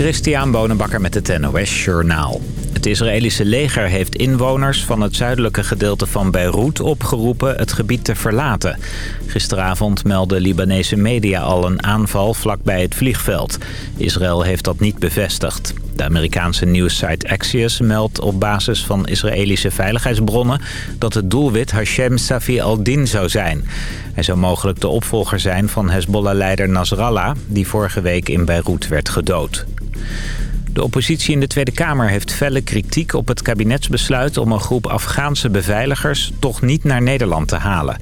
Christian Bonenbakker met het NOS Journaal. Het Israëlische leger heeft inwoners van het zuidelijke gedeelte van Beirut opgeroepen het gebied te verlaten. Gisteravond meldden Libanese media al een aanval vlakbij het vliegveld. Israël heeft dat niet bevestigd. De Amerikaanse nieuwssite Axios meldt op basis van Israëlische veiligheidsbronnen... dat het doelwit Hashem Safi al-Din zou zijn. Hij zou mogelijk de opvolger zijn van Hezbollah-leider Nasrallah... die vorige week in Beirut werd gedood. De oppositie in de Tweede Kamer heeft felle kritiek op het kabinetsbesluit om een groep Afghaanse beveiligers toch niet naar Nederland te halen.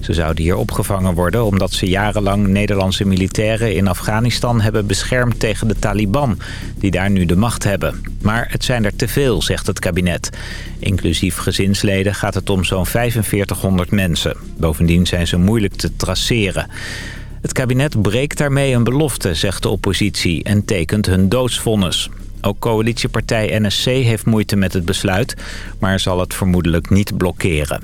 Ze zouden hier opgevangen worden omdat ze jarenlang Nederlandse militairen in Afghanistan hebben beschermd tegen de Taliban, die daar nu de macht hebben. Maar het zijn er te veel, zegt het kabinet. Inclusief gezinsleden gaat het om zo'n 4500 mensen. Bovendien zijn ze moeilijk te traceren. Het kabinet breekt daarmee een belofte, zegt de oppositie, en tekent hun doodsvonnis. Ook coalitiepartij NSC heeft moeite met het besluit, maar zal het vermoedelijk niet blokkeren.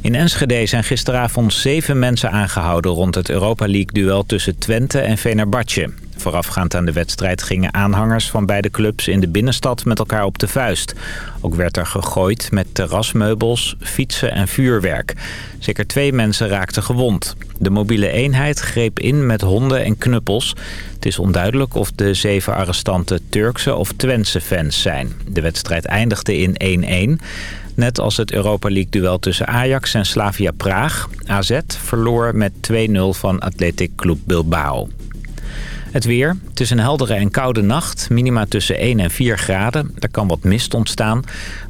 In Enschede zijn gisteravond zeven mensen aangehouden rond het Europa League-duel tussen Twente en Venerbatje. Voorafgaand aan de wedstrijd gingen aanhangers van beide clubs in de binnenstad met elkaar op de vuist. Ook werd er gegooid met terrasmeubels, fietsen en vuurwerk. Zeker twee mensen raakten gewond. De mobiele eenheid greep in met honden en knuppels. Het is onduidelijk of de zeven arrestanten Turkse of Twentse fans zijn. De wedstrijd eindigde in 1-1. Net als het Europa League-duel tussen Ajax en Slavia Praag. AZ verloor met 2-0 van Athletic Club Bilbao. Het weer. Het is een heldere en koude nacht. Minima tussen 1 en 4 graden. Er kan wat mist ontstaan.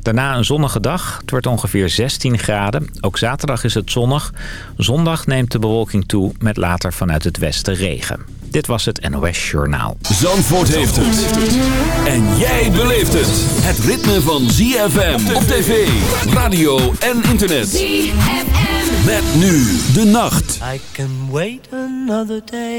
Daarna een zonnige dag. Het wordt ongeveer 16 graden. Ook zaterdag is het zonnig. Zondag neemt de bewolking toe met later vanuit het westen regen. Dit was het NOS Journaal. Zandvoort heeft het. En jij beleeft het. Het ritme van ZFM op tv, radio en internet. ZFM. Met nu de nacht. I can wait another day.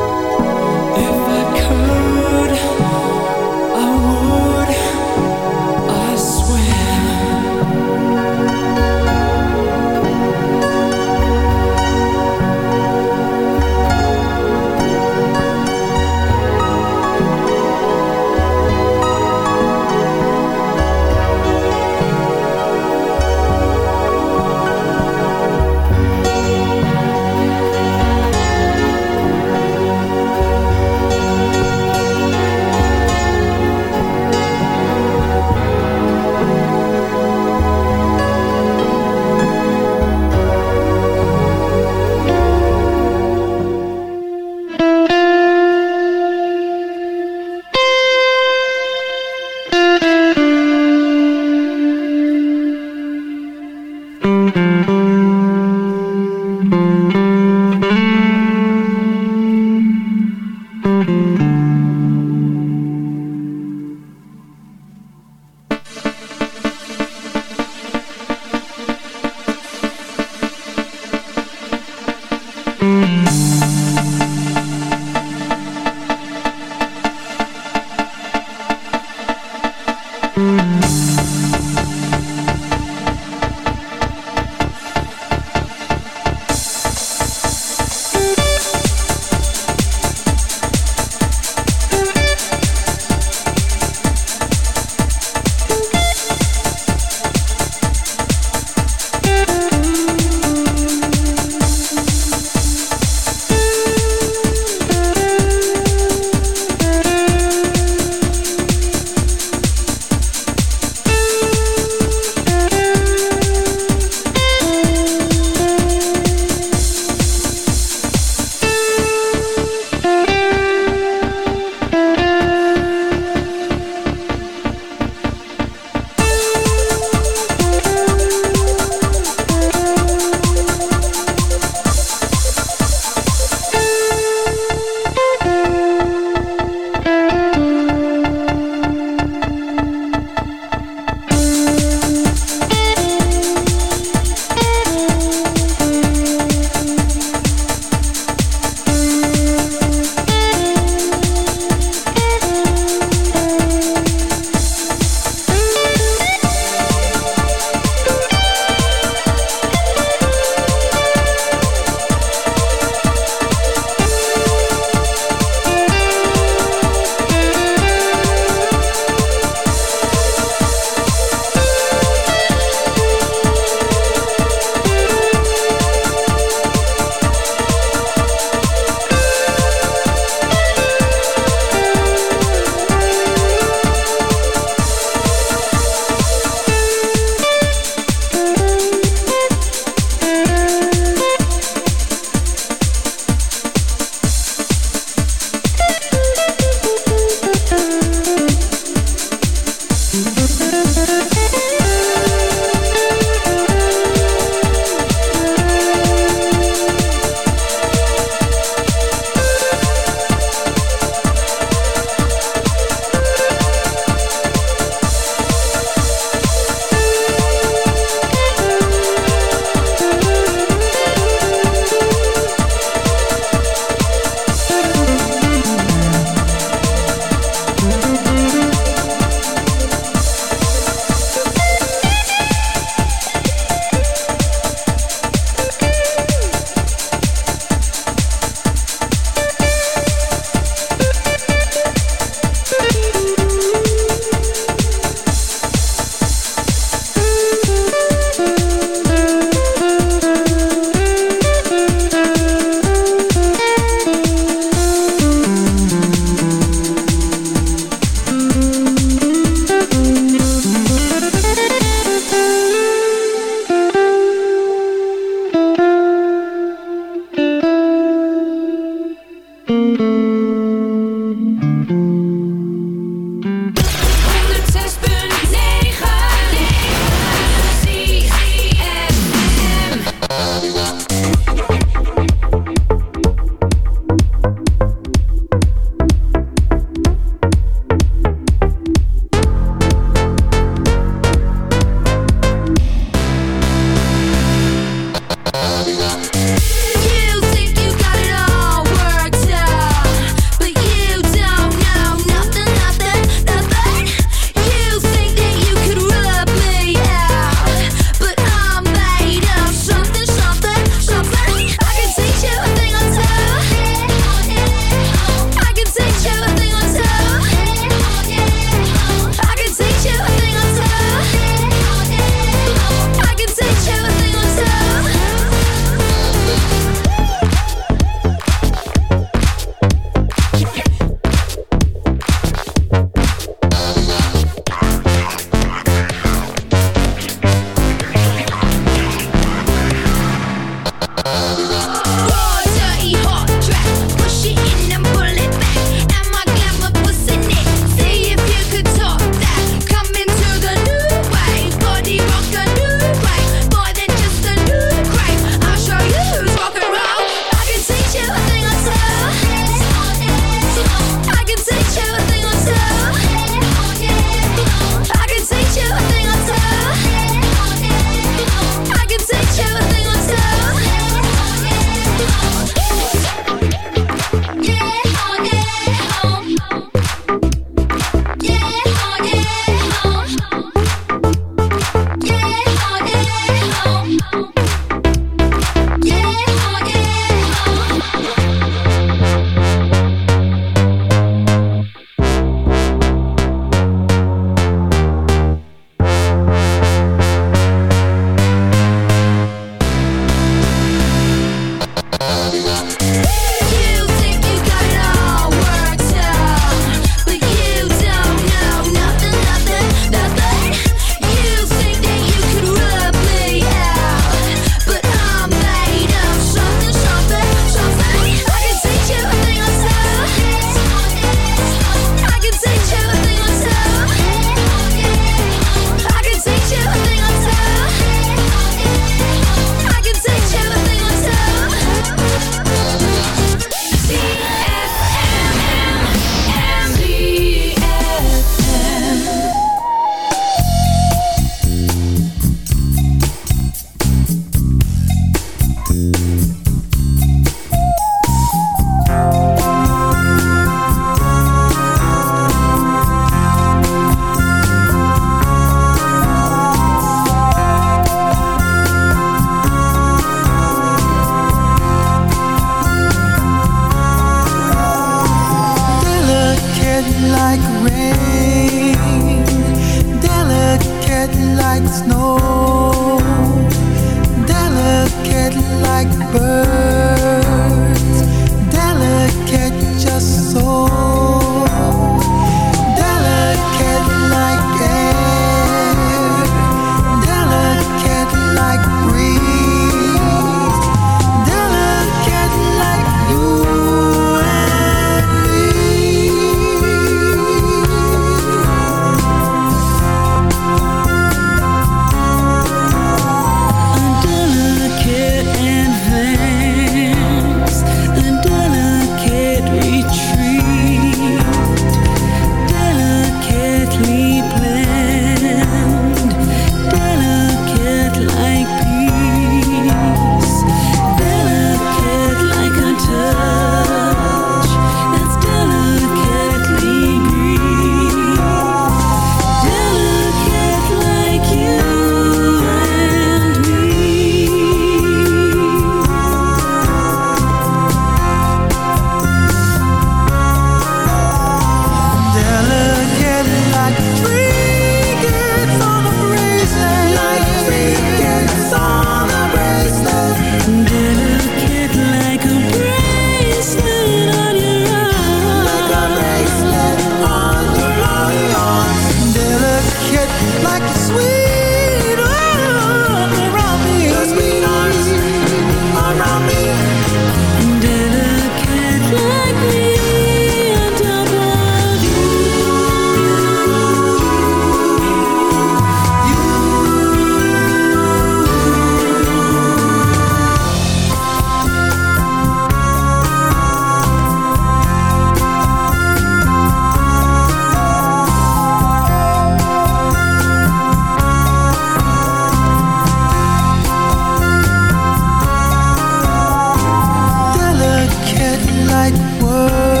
like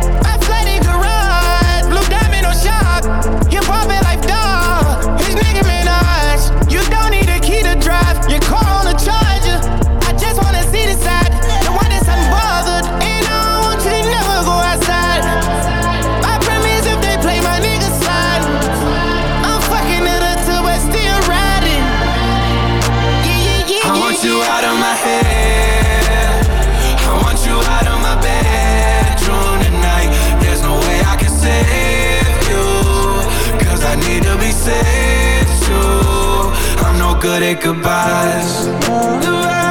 Good at goodbyes.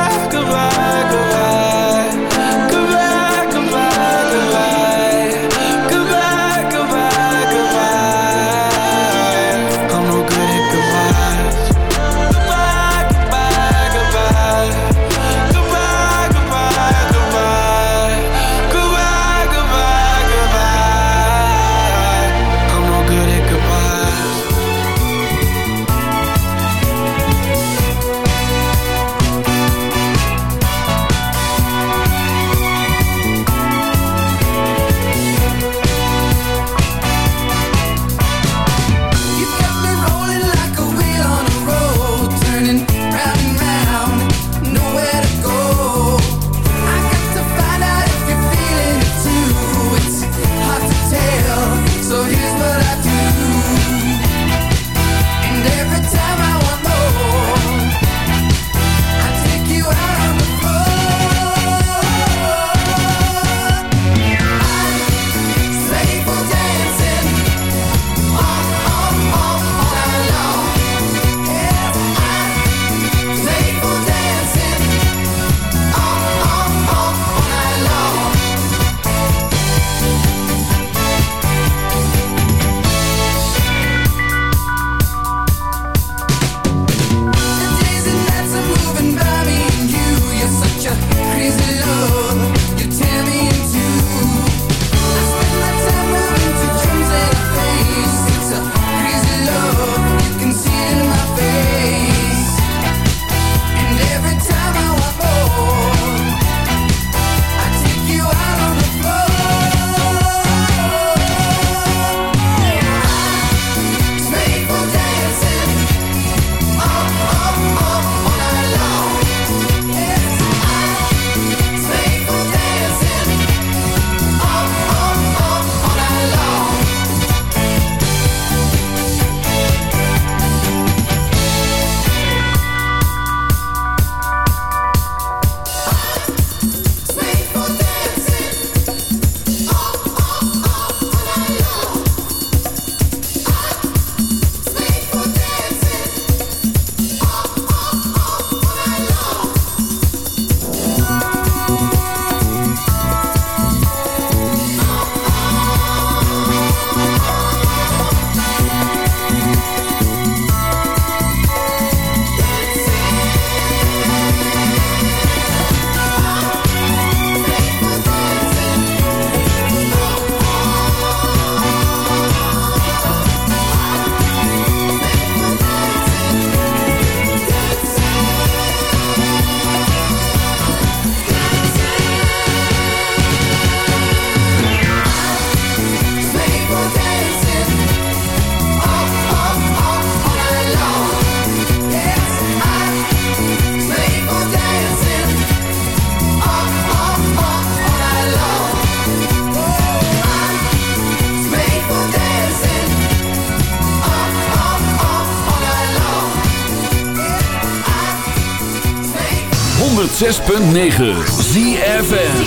106.9 ZFN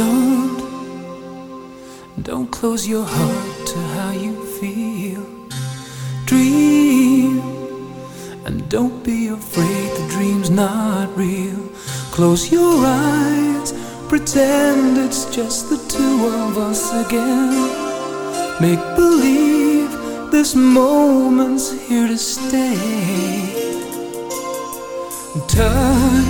don't don't close your heart to how you feel. Dream and don't be afraid the dream's not real. Close your eyes pretend it's just the two of us again. Make believe this moment's here to stay. Touch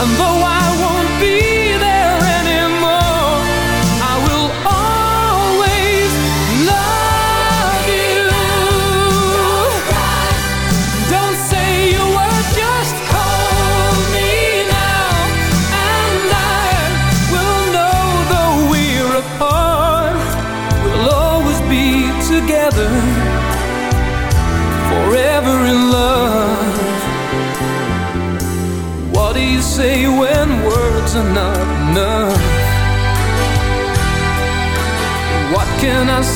And though I won't be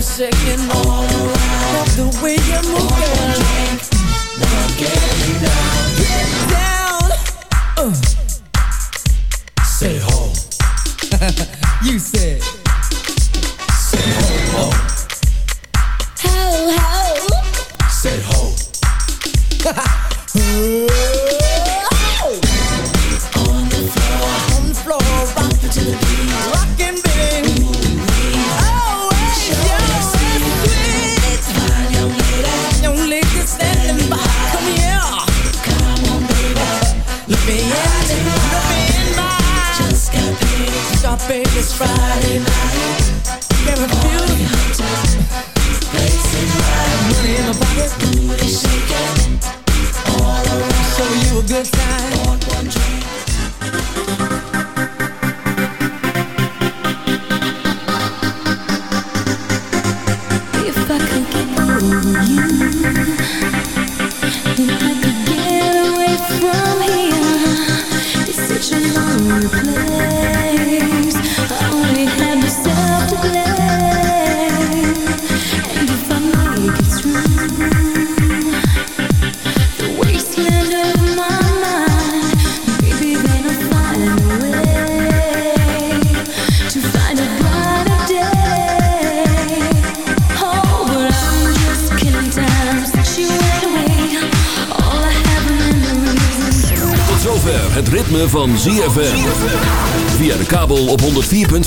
a second more. Love the way you're moving. Now down. Get down. Say you said.